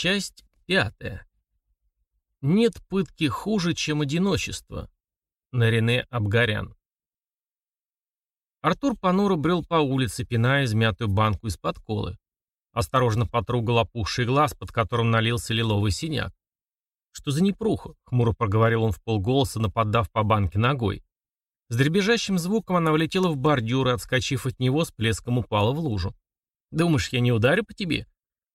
Часть пятая. Нет пытки хуже, чем одиночество. Нарине Абгарян. Артур понуро брел по улице, пиная измятую банку из-под колы. Осторожно потрогал опухший глаз, под которым налился лиловый синяк. «Что за непруха?» — хмуро проговорил он в полголоса, нападав по банке ногой. С дребезжащим звуком она влетела в бордюр и, отскочив от него, с плеском упала в лужу. «Думаешь, я не ударю по тебе?»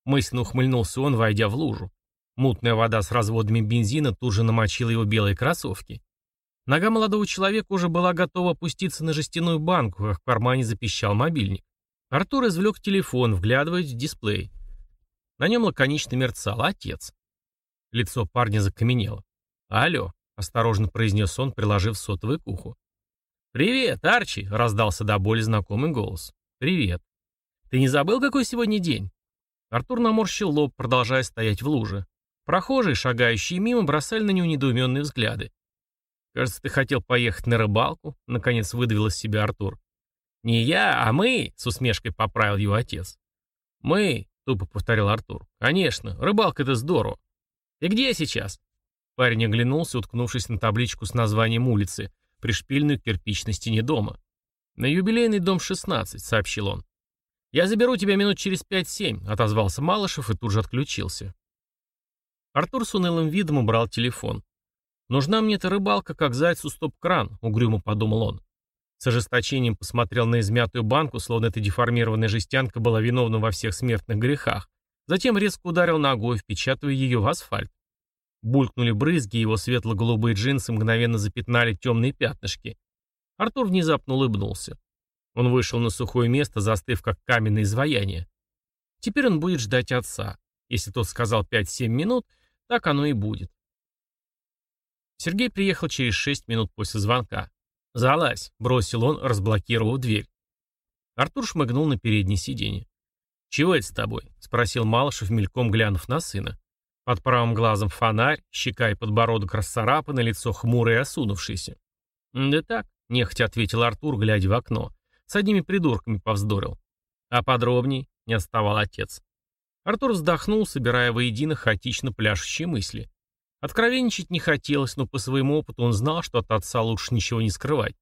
Мысленно ухмыльнулся он, войдя в лужу. Мутная вода с разводами бензина тут же намочила его белые кроссовки. Нога молодого человека уже была готова опуститься на жестяную банку, как в кармане запищал мобильник. Артур извлек телефон, вглядываясь в дисплей. На нем лаконично мерцал «Отец». Лицо парня закаменело. «Алло», — осторожно произнес он, приложив сотовый к уху. «Привет, Арчи!» — раздался до боли знакомый голос. «Привет. Ты не забыл, какой сегодня день?» Артур наморщил лоб, продолжая стоять в луже. Прохожие, шагающие мимо, бросали на него недоуменные взгляды. «Кажется, ты хотел поехать на рыбалку», — наконец выдавил из себя Артур. «Не я, а мы», — с усмешкой поправил его отец. «Мы», — тупо повторил Артур. «Конечно, рыбалка — это здорово. Ты где сейчас?» Парень оглянулся, уткнувшись на табличку с названием улицы, пришпильную к кирпичной стене дома. «На юбилейный дом 16», — сообщил он. «Я заберу тебя минут через пять-семь», — отозвался Малышев и тут же отключился. Артур с унылым видом убрал телефон. «Нужна мне эта рыбалка, как зайцу стоп-кран», — угрюмо подумал он. С ожесточением посмотрел на измятую банку, словно эта деформированная жестянка была виновна во всех смертных грехах. Затем резко ударил ногой, впечатывая ее в асфальт. Булькнули брызги, его светло-голубые джинсы мгновенно запятнали темные пятнышки. Артур внезапно улыбнулся. Он вышел на сухое место, застыв как каменное изваяние. Теперь он будет ждать отца. Если тот сказал 5-7 минут, так оно и будет. Сергей приехал через 6 минут после звонка. «Залазь», — бросил он, разблокировав дверь. Артур шмыгнул на переднее сиденье. «Чего это с тобой?» — спросил Малышев, мельком глянув на сына. Под правым глазом фонарь, щека и подбородок расцарапаны, лицо хмурое и осунувшееся. «Да так», — нехотя ответил Артур, глядя в окно. С одними придурками повздорил. А подробней не отставал отец. Артур вздохнул, собирая воедино хаотично пляшущие мысли. Откровенничать не хотелось, но по своему опыту он знал, что от отца лучше ничего не скрывать.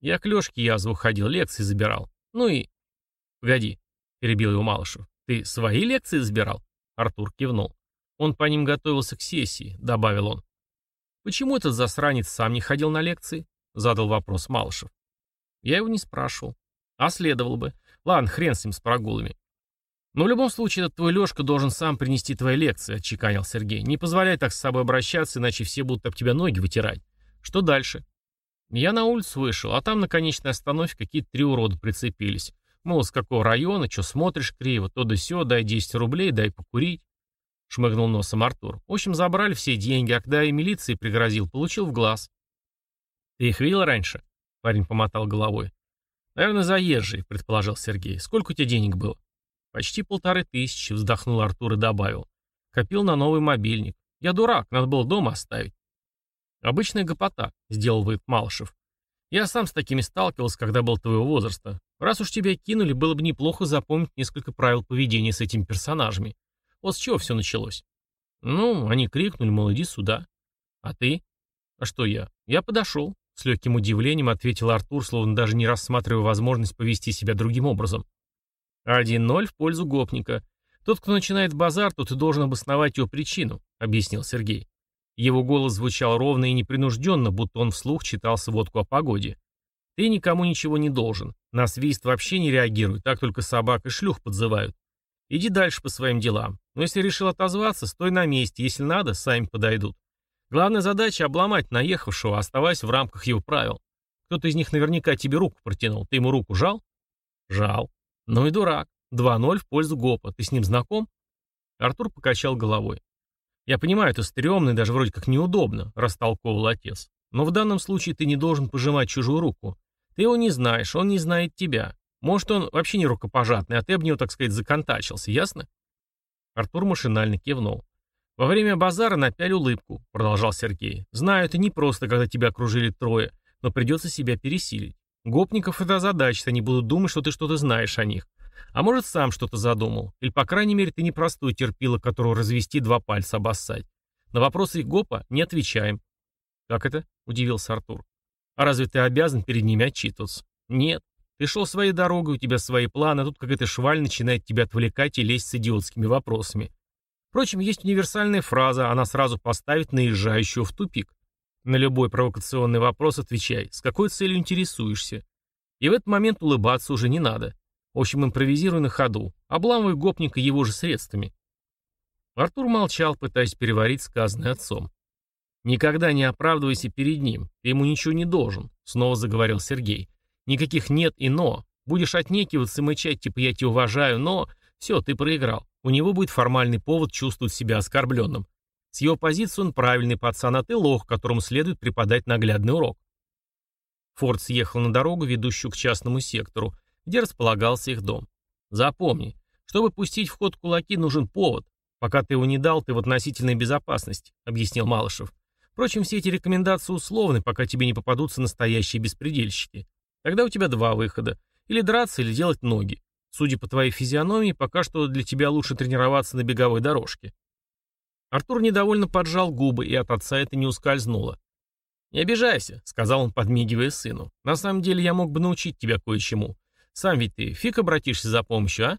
Я к Лешке язву ходил, лекции забирал. Ну и... Погоди, перебил его Малышев. Ты свои лекции забирал? Артур кивнул. Он по ним готовился к сессии, добавил он. Почему этот засранец сам не ходил на лекции? Задал вопрос Малышев. Я его не спрашивал. А следовало бы. Ладно, хрен с ним с прогулами. Но в любом случае этот твой Лешка должен сам принести твои лекции, отчеканил Сергей. Не позволяй так с собой обращаться, иначе все будут об тебя ноги вытирать. Что дальше? Я на улицу вышел, а там на конечной остановке какие-то три урода прицепились. Мол, с какого района, что смотришь криво, то да сё, дай 10 рублей, дай покурить. Шмыгнул носом Артур. В общем, забрали все деньги, а когда и милиции пригрозил, получил в глаз. Ты их видел раньше? Парень помотал головой. «Наверное, заезжий», — предположил Сергей. «Сколько у тебя денег было?» «Почти полторы тысячи», — вздохнул Артур и добавил. «Копил на новый мобильник. Я дурак, надо было дома оставить». «Обычная гопота», — сделал вывод Малышев. «Я сам с такими сталкивался, когда был твоего возраста. Раз уж тебя кинули, было бы неплохо запомнить несколько правил поведения с этими персонажами. Вот с чего все началось?» «Ну, они крикнули, мол, иди сюда». «А ты?» «А что я?» «Я подошел. С легким удивлением ответил Артур, словно даже не рассматривая возможность повести себя другим образом. 1-0 в пользу гопника. Тот, кто начинает базар, тот и должен обосновать его причину, объяснил Сергей. Его голос звучал ровно и непринужденно, будто он вслух читал сводку о погоде. Ты никому ничего не должен. На свист вообще не реагируй, так только собак и шлюх подзывают. Иди дальше по своим делам. Но если решил отозваться, стой на месте, если надо, сами подойдут. Главная задача — обломать наехавшего, оставаясь в рамках его правил. Кто-то из них наверняка тебе руку протянул. Ты ему руку жал? Жал. Ну и дурак. 2-0 в пользу ГОПа. Ты с ним знаком? Артур покачал головой. Я понимаю, это стрёмно и даже вроде как неудобно, растолковывал отец. Но в данном случае ты не должен пожимать чужую руку. Ты его не знаешь, он не знает тебя. Может, он вообще не рукопожатный, а ты об него, так сказать, законтачился, ясно? Артур машинально кивнул. «Во время базара напяль улыбку», — продолжал Сергей. «Знаю, это не просто, когда тебя окружили трое, но придется себя пересилить. Гопников это задача, они будут думать, что ты что-то знаешь о них. А может, сам что-то задумал. Или, по крайней мере, ты не простой терпила, которого развести два пальца обоссать. На вопросы ГОПа не отвечаем. Как это? Удивился Артур. А разве ты обязан перед ними отчитываться? Нет. Ты шел своей дорогой, у тебя свои планы, а тут какая-то шваль начинает тебя отвлекать и лезть с идиотскими вопросами. Впрочем, есть универсальная фраза, она сразу поставит наезжающего в тупик. На любой провокационный вопрос отвечай, с какой целью интересуешься. И в этот момент улыбаться уже не надо. В общем, импровизируй на ходу, обламывай гопника его же средствами. Артур молчал, пытаясь переварить сказанное отцом. «Никогда не оправдывайся перед ним, ты ему ничего не должен», — снова заговорил Сергей. «Никаких нет и но. Будешь отнекиваться и мычать, типа я тебя уважаю, но... Все, ты проиграл. У него будет формальный повод чувствовать себя оскорбленным. С его позиции он правильный пацан, а ты лох, которому следует преподать наглядный урок. Форд съехал на дорогу, ведущую к частному сектору, где располагался их дом. Запомни, чтобы пустить в ход кулаки, нужен повод. Пока ты его не дал, ты в относительной безопасности, объяснил Малышев. Впрочем, все эти рекомендации условны, пока тебе не попадутся настоящие беспредельщики. Тогда у тебя два выхода. Или драться, или делать ноги. Судя по твоей физиономии, пока что для тебя лучше тренироваться на беговой дорожке. Артур недовольно поджал губы, и от отца это не ускользнуло. «Не обижайся», — сказал он, подмигивая сыну. «На самом деле я мог бы научить тебя кое-чему. Сам ведь ты фиг обратишься за помощью, а?»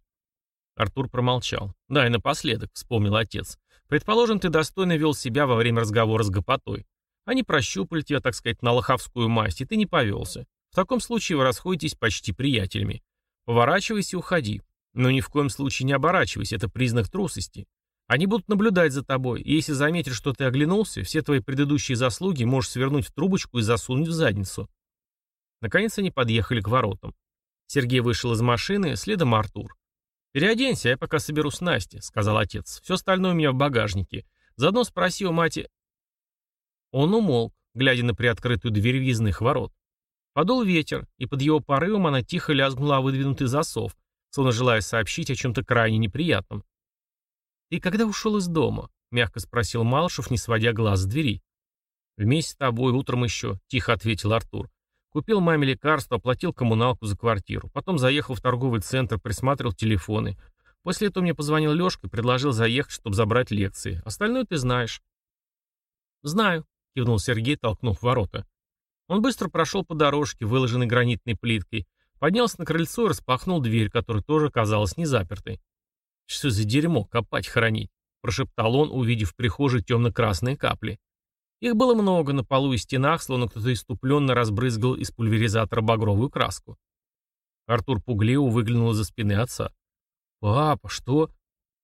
Артур промолчал. «Да, и напоследок», — вспомнил отец. «Предположим, ты достойно вел себя во время разговора с гопотой. Они прощупали тебя, так сказать, на лоховскую масть, и ты не повелся. В таком случае вы расходитесь почти приятелями. Поворачивайся и уходи. Но ни в коем случае не оборачивайся, это признак трусости. Они будут наблюдать за тобой, и если заметят, что ты оглянулся, все твои предыдущие заслуги можешь свернуть в трубочку и засунуть в задницу. Наконец они подъехали к воротам. Сергей вышел из машины, следом Артур. «Переоденься, я пока соберу снасти», — сказал отец. «Все остальное у меня в багажнике. Заодно спроси у мати...» Он умолк, глядя на приоткрытую дверь въездных ворот. Подул ветер, и под его порывом она тихо лязгнула о выдвинутый засов, словно желая сообщить о чем-то крайне неприятном. «Ты когда ушел из дома?» — мягко спросил Малышев, не сводя глаз с двери. «Вместе с тобой, утром еще», — тихо ответил Артур. «Купил маме лекарства, оплатил коммуналку за квартиру. Потом заехал в торговый центр, присматривал телефоны. После этого мне позвонил Лешка и предложил заехать, чтобы забрать лекции. Остальное ты знаешь». «Знаю», — кивнул Сергей, толкнув ворота. Он быстро прошел по дорожке, выложенной гранитной плиткой, поднялся на крыльцо и распахнул дверь, которая тоже оказалась незапертой. «Что за дерьмо, копать, хранить?» – прошептал он, увидев в прихожей темно-красные капли. Их было много на полу и стенах, словно кто-то иступленно разбрызгал из пульверизатора багровую краску. Артур пугливо выглянул из-за спины отца. «Папа, что?»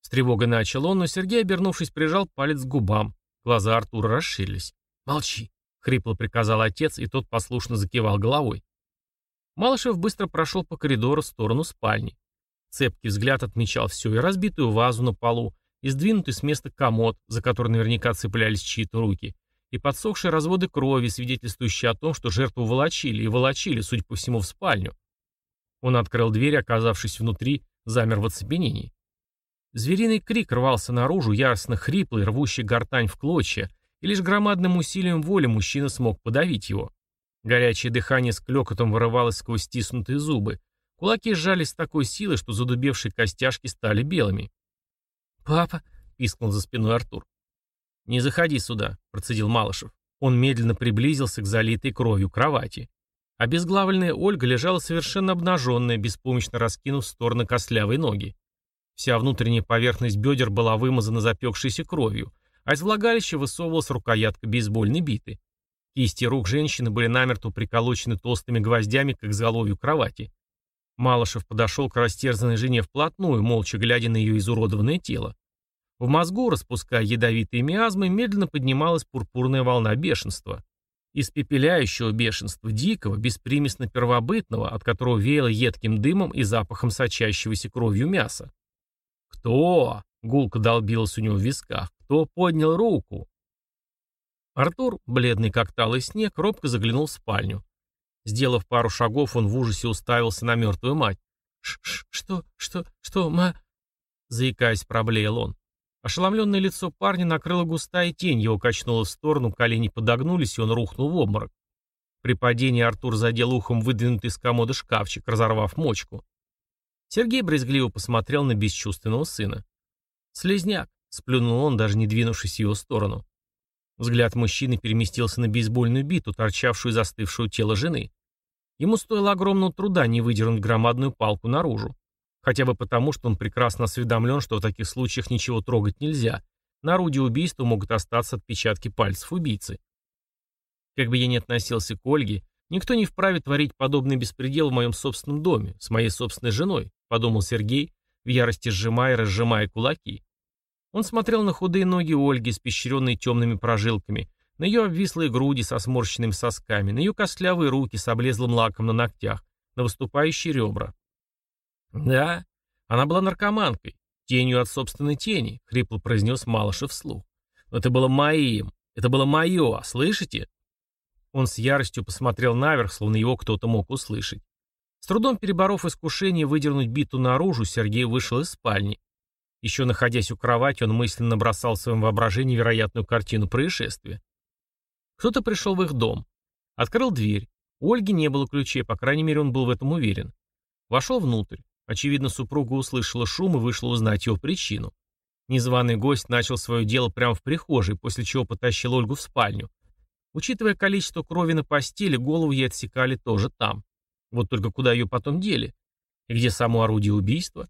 С тревогой начал он, но Сергей, обернувшись, прижал палец к губам. Глаза Артура расширились. «Молчи», — хрипло приказал отец, и тот послушно закивал головой. Малышев быстро прошел по коридору в сторону спальни. Цепкий взгляд отмечал все, и разбитую вазу на полу, и сдвинутый с места комод, за который наверняка цеплялись чьи-то руки, и подсохшие разводы крови, свидетельствующие о том, что жертву волочили, и волочили, судя по всему, в спальню. Он открыл дверь, оказавшись внутри, замер в оцепенении. Звериный крик рвался наружу, яростно хриплый, рвущий гортань в клочья, и лишь громадным усилием воли мужчина смог подавить его. Горячее дыхание с клёкотом вырывалось сквозь стиснутые зубы, Кулаки сжались с такой силой, что задубевшие костяшки стали белыми. «Папа!» — пискнул за спиной Артур. «Не заходи сюда», — процедил Малышев. Он медленно приблизился к залитой кровью кровати. Обезглавленная Ольга лежала совершенно обнаженная, беспомощно раскинув в стороны костлявой ноги. Вся внутренняя поверхность бедер была вымазана запекшейся кровью, а из влагалища высовывалась рукоятка бейсбольной биты. Кисти рук женщины были намертво приколочены толстыми гвоздями к изголовью кровати. Малышев подошел к растерзанной жене вплотную, молча глядя на ее изуродованное тело. В мозгу, распуская ядовитые миазмы, медленно поднималась пурпурная волна бешенства. Испепеляющего бешенства, дикого, беспримесно-первобытного, от которого веяло едким дымом и запахом сочащегося кровью мяса. «Кто?» — гулко долбилась у него в висках. «Кто поднял руку?» Артур, бледный как талый снег, робко заглянул в спальню. Сделав пару шагов, он в ужасе уставился на мертвую мать. Ш -ш «Что? Что? Что? Ма...» Заикаясь, проблеял он. Ошеломленное лицо парня накрыло густая тень, его качнуло в сторону, колени подогнулись, и он рухнул в обморок. При падении Артур задел ухом выдвинутый из комода шкафчик, разорвав мочку. Сергей брезгливо посмотрел на бесчувственного сына. «Слезняк», — сплюнул он, даже не двинувшись в его сторону. Взгляд мужчины переместился на бейсбольную биту, торчавшую из застывшего тела жены. Ему стоило огромного труда не выдернуть громадную палку наружу. Хотя бы потому, что он прекрасно осведомлен, что в таких случаях ничего трогать нельзя. На орудии убийства могут остаться отпечатки пальцев убийцы. Как бы я ни относился к Ольге, никто не вправе творить подобный беспредел в моем собственном доме, с моей собственной женой, подумал Сергей, в ярости сжимая и разжимая кулаки. Он смотрел на худые ноги Ольги, испещренные темными прожилками, на ее обвислые груди со сморщенными сосками, на ее костлявые руки с облезлым лаком на ногтях, на выступающие ребра. «Да, она была наркоманкой, тенью от собственной тени», — хрипло произнес Малышев вслух. «Но это было моим, это было мое, слышите?» Он с яростью посмотрел наверх, словно его кто-то мог услышать. С трудом переборов искушение выдернуть биту наружу, Сергей вышел из спальни. Еще находясь у кровати, он мысленно бросал в своем воображении вероятную картину происшествия. Кто-то пришел в их дом. Открыл дверь. У Ольги не было ключей, по крайней мере, он был в этом уверен. Вошел внутрь. Очевидно, супруга услышала шум и вышла узнать его причину. Незваный гость начал свое дело прямо в прихожей, после чего потащил Ольгу в спальню. Учитывая количество крови на постели, голову ей отсекали тоже там. Вот только куда ее потом дели? И где само орудие убийства?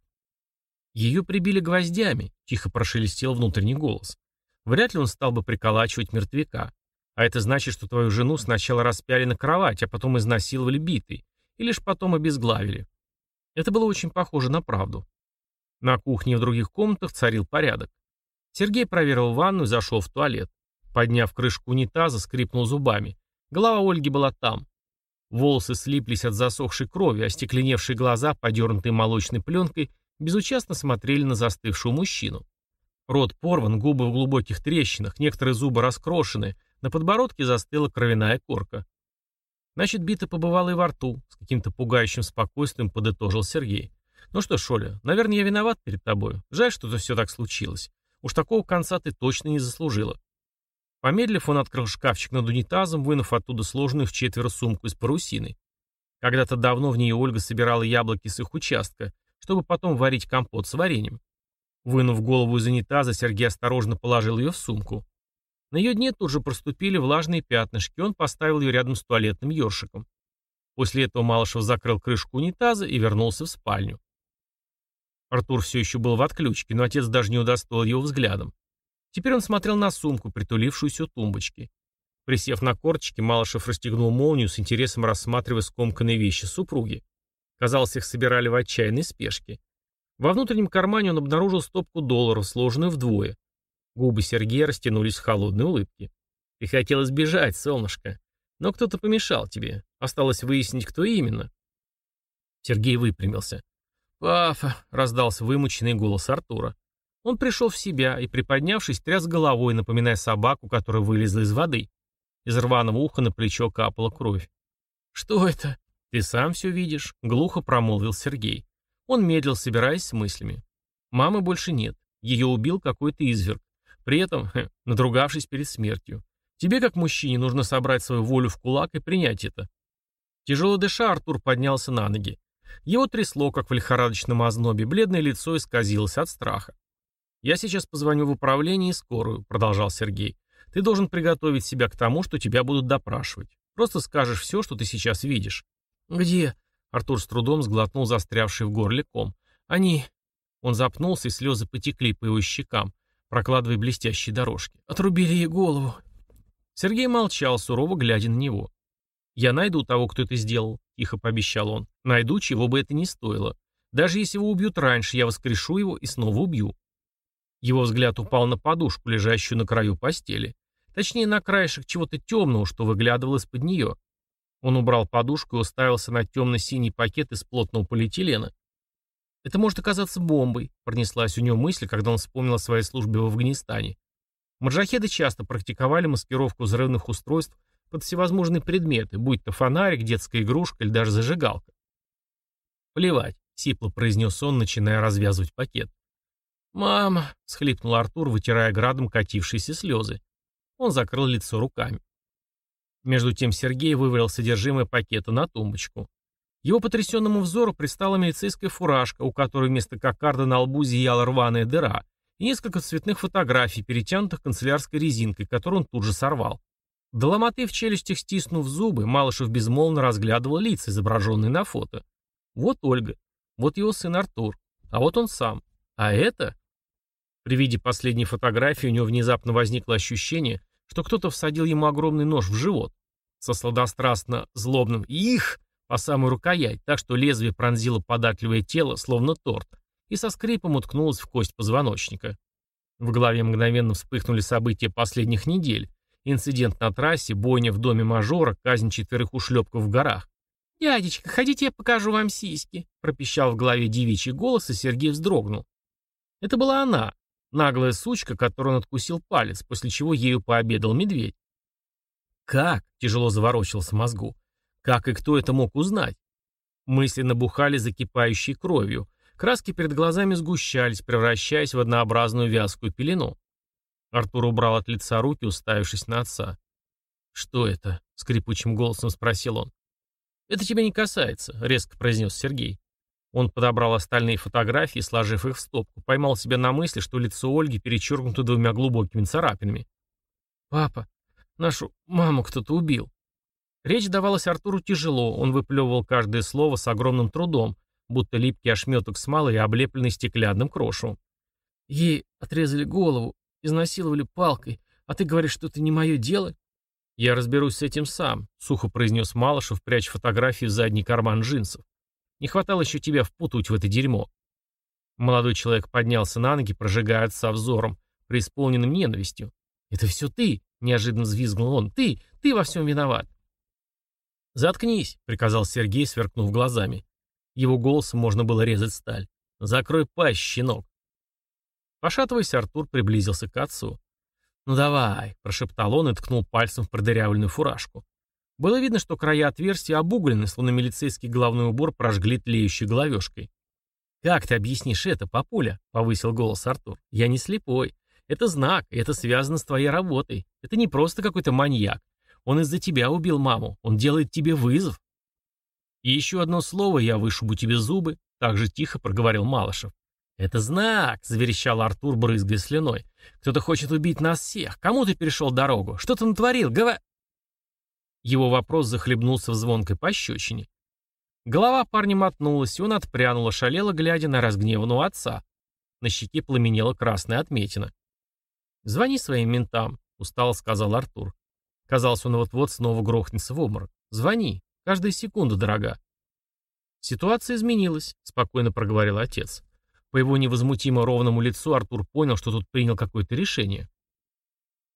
Ее прибили гвоздями, тихо прошелестел внутренний голос. Вряд ли он стал бы приколачивать мертвяка. А это значит, что твою жену сначала распяли на кровать, а потом изнасиловали битой, и лишь потом обезглавили. Это было очень похоже на правду. На кухне и в других комнатах царил порядок. Сергей проверил ванну и зашел в туалет. Подняв крышку унитаза, скрипнул зубами. Голова Ольги была там. Волосы слиплись от засохшей крови, а стекленевшие глаза, подернутые молочной пленкой, безучастно смотрели на застывшего мужчину. Рот порван, губы в глубоких трещинах, некоторые зубы раскрошены, на подбородке застыла кровяная корка. Значит, бита побывала и во рту, с каким-то пугающим спокойствием подытожил Сергей. Ну что ж, Оля, наверное, я виноват перед тобой. Жаль, что это все так случилось. Уж такого конца ты точно не заслужила. Помедлив, он открыл шкафчик над унитазом, вынув оттуда сложенную в четверо сумку из парусины. Когда-то давно в нее Ольга собирала яблоки с их участка, чтобы потом варить компот с вареньем. Вынув голову из унитаза, Сергей осторожно положил ее в сумку. На ее дне тут же проступили влажные пятнышки, он поставил ее рядом с туалетным ёршиком. После этого Малышев закрыл крышку унитаза и вернулся в спальню. Артур все еще был в отключке, но отец даже не удостоил его взглядом. Теперь он смотрел на сумку, притулившуюся у тумбочки. Присев на корточки, Малышев расстегнул молнию с интересом рассматривая скомканные вещи супруги. Казалось, их собирали в отчаянной спешке. Во внутреннем кармане он обнаружил стопку долларов, сложенную вдвое. Губы Сергея растянулись в холодной улыбке. «Ты хотел избежать, солнышко. Но кто-то помешал тебе. Осталось выяснить, кто именно». Сергей выпрямился. «Папа!» — раздался вымученный голос Артура. Он пришел в себя и, приподнявшись, тряс головой, напоминая собаку, которая вылезла из воды. Из рваного уха на плечо капала кровь. «Что это?» «Ты сам все видишь», — глухо промолвил Сергей. Он медлил, собираясь с мыслями. Мамы больше нет. Ее убил какой-то изверг. При этом, хе, надругавшись перед смертью. Тебе, как мужчине, нужно собрать свою волю в кулак и принять это. Тяжело дыша, Артур поднялся на ноги. Его трясло, как в лихорадочном ознобе, бледное лицо исказилось от страха. «Я сейчас позвоню в управление и скорую», — продолжал Сергей. «Ты должен приготовить себя к тому, что тебя будут допрашивать. Просто скажешь все, что ты сейчас видишь». «Где?» — Артур с трудом сглотнул застрявший в горле ком. «Они...» Он запнулся, и слезы потекли по его щекам, прокладывая блестящие дорожки. «Отрубили ей голову». Сергей молчал, сурово глядя на него. «Я найду того, кто это сделал», — тихо пообещал он. «Найду, чего бы это ни стоило. Даже если его убьют раньше, я воскрешу его и снова убью. Его взгляд упал на подушку, лежащую на краю постели. Точнее, на краешек чего-то темного, что выглядывало из-под нее. Он убрал подушку и уставился на темно-синий пакет из плотного полиэтилена. «Это может оказаться бомбой», — пронеслась у него мысль, когда он вспомнил о своей службе в Афганистане. Маджахеды часто практиковали маскировку взрывных устройств под всевозможные предметы, будь то фонарик, детская игрушка или даже зажигалка. «Плевать», — сипло произнес он, начиная развязывать пакет. «Мама!» — схлипнул Артур, вытирая градом катившиеся слезы. Он закрыл лицо руками. Между тем Сергей вывалил содержимое пакета на тумбочку. Его потрясенному взору предстала милицейская фуражка, у которой вместо кокарда на лбу зияла рваная дыра, и несколько цветных фотографий, перетянутых канцелярской резинкой, которую он тут же сорвал. До ломоты в челюстях стиснув зубы, Малышев безмолвно разглядывал лица, изображенные на фото. Вот Ольга, вот его сын Артур, а вот он сам. А это... При виде последней фотографии у него внезапно возникло ощущение, что кто-то всадил ему огромный нож в живот. Со сладострастно злобным «Их!» по самую рукоять, так что лезвие пронзило податливое тело, словно торт, и со скрипом уткнулось в кость позвоночника. В голове мгновенно вспыхнули события последних недель. Инцидент на трассе, бойня в доме мажора, казнь четверых ушлепков в горах. «Дядечка, ходите, я покажу вам сиськи», — пропищал в голове девичий голос, и Сергей вздрогнул. Это была она, наглая сучка, которую он откусил палец, после чего ею пообедал медведь. Как? Тяжело заворочился мозгу. Как и кто это мог узнать? Мысли набухали закипающей кровью. Краски перед глазами сгущались, превращаясь в однообразную вязкую пелену. Артур убрал от лица руки, уставившись на отца. «Что это?» — скрипучим голосом спросил он. «Это тебя не касается», — резко произнес Сергей. Он подобрал остальные фотографии, сложив их в стопку, поймал себя на мысли, что лицо Ольги перечеркнуто двумя глубокими царапинами. «Папа, нашу маму кто-то убил», Речь давалась Артуру тяжело, он выплевывал каждое слово с огромным трудом, будто липкий ошметок смолы и облепленный стеклянным крошевом. Ей отрезали голову, изнасиловали палкой, а ты говоришь, что это не мое дело? Я разберусь с этим сам, сухо произнес Малышев, пряча фотографию в задний карман джинсов. Не хватало еще тебя впутать в это дерьмо. Молодой человек поднялся на ноги, прожигая отца взором, преисполненным ненавистью. «Это все ты!» — неожиданно взвизгнул он. «Ты! Ты во всем виноват!» «Заткнись», — приказал Сергей, сверкнув глазами. Его голосом можно было резать сталь. «Закрой пасть, щенок». Пошатываясь, Артур приблизился к отцу. «Ну давай», — прошептал он и ткнул пальцем в продырявленную фуражку. Было видно, что края отверстия обуглены, словно милицейский головной убор прожгли тлеющей головешкой. «Как ты объяснишь это, папуля?» — повысил голос Артур. «Я не слепой. Это знак, и это связано с твоей работой. Это не просто какой-то маньяк. Он из-за тебя убил маму. Он делает тебе вызов. И еще одно слово, я вышибу тебе зубы, так же тихо проговорил Малышев. «Это знак!» — заверещал Артур, брызгая слюной. «Кто-то хочет убить нас всех. Кому ты перешел дорогу? Что ты натворил? Гова...» Его вопрос захлебнулся в звонкой пощечине. Голова парня мотнулась, и он отпрянул, ошалело, глядя на разгневанного отца. На щеке пламенела красная отметина. «Звони своим ментам», — устало сказал Артур. Казалось, он вот-вот снова грохнется в обморок. «Звони. Каждая секунда дорога». «Ситуация изменилась», — спокойно проговорил отец. По его невозмутимо ровному лицу Артур понял, что тут принял какое-то решение.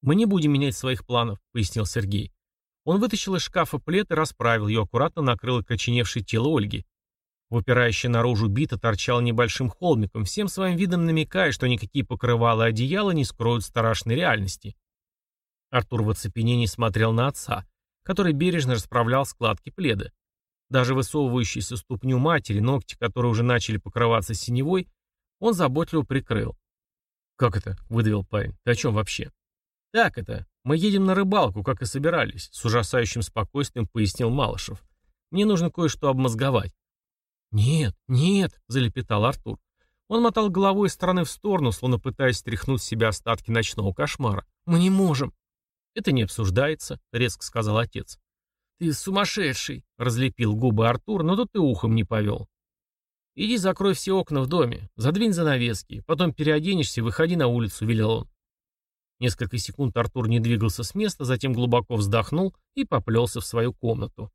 «Мы не будем менять своих планов», — пояснил Сергей. Он вытащил из шкафа плед и расправил ее, аккуратно накрыл окоченевшее тело Ольги. Выпирающая наружу бита торчала небольшим холмиком, всем своим видом намекая, что никакие покрывала и одеяла не скроют страшной реальности. Артур в оцепенении смотрел на отца, который бережно расправлял складки пледа. Даже высовывающуюся ступню матери, ногти, которые уже начали покрываться синевой, он заботливо прикрыл. «Как это?» — выдавил парень. «Ты о чем вообще?» «Так это. Мы едем на рыбалку, как и собирались», — с ужасающим спокойствием пояснил Малышев. «Мне нужно кое-что обмозговать». «Нет, нет», — залепетал Артур. Он мотал головой из стороны в сторону, словно пытаясь стряхнуть с себя остатки ночного кошмара. «Мы не можем». «Это не обсуждается», — резко сказал отец. «Ты сумасшедший», — разлепил губы Артур, но тут ты ухом не повел. «Иди закрой все окна в доме, задвинь занавески, потом переоденешься и выходи на улицу», — велел он. Несколько секунд Артур не двигался с места, затем глубоко вздохнул и поплелся в свою комнату.